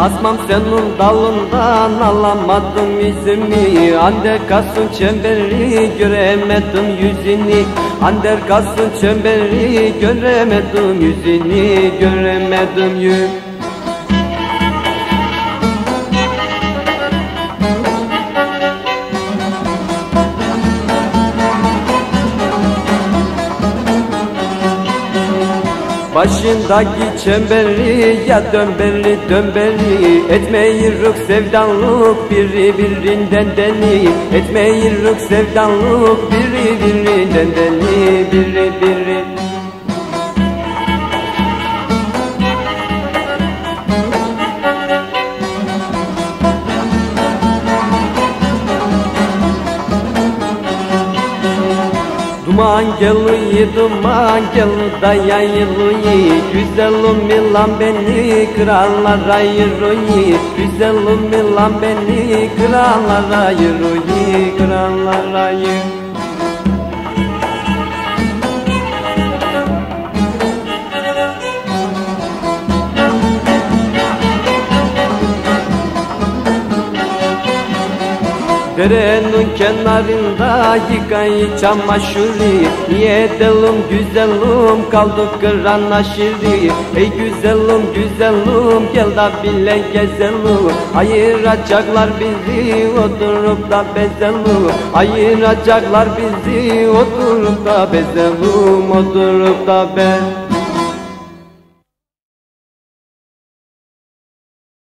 Basmam senin dalından alamadım izimi. Ander kalsın çemberi göremedim yüzünü. Ander kalsın çemberi göremedim yüzünü Göremedim yüzünü Başındaki çemberi ya dönberi dönberi Etmeyiruk sevdanlık biri birinden deni. Etmeyiruk sevdanlık biri birinden deni. Biri biri Duman geliyor duman geliyor da yayılıyor Güzelim mi lan beni krallara yürüyor Güzelim mi lan beni krallara yürüyor Derenin kenarında yıkayı çamaşırı. Niye edelim güzelim kaldı kıran aşırı Ey güzelim güzelim gel da bile gezelim. Ayıracaklar bizi oturup da bezelim. Ayıracaklar bizi oturup da bezelim. Oturup da bezelim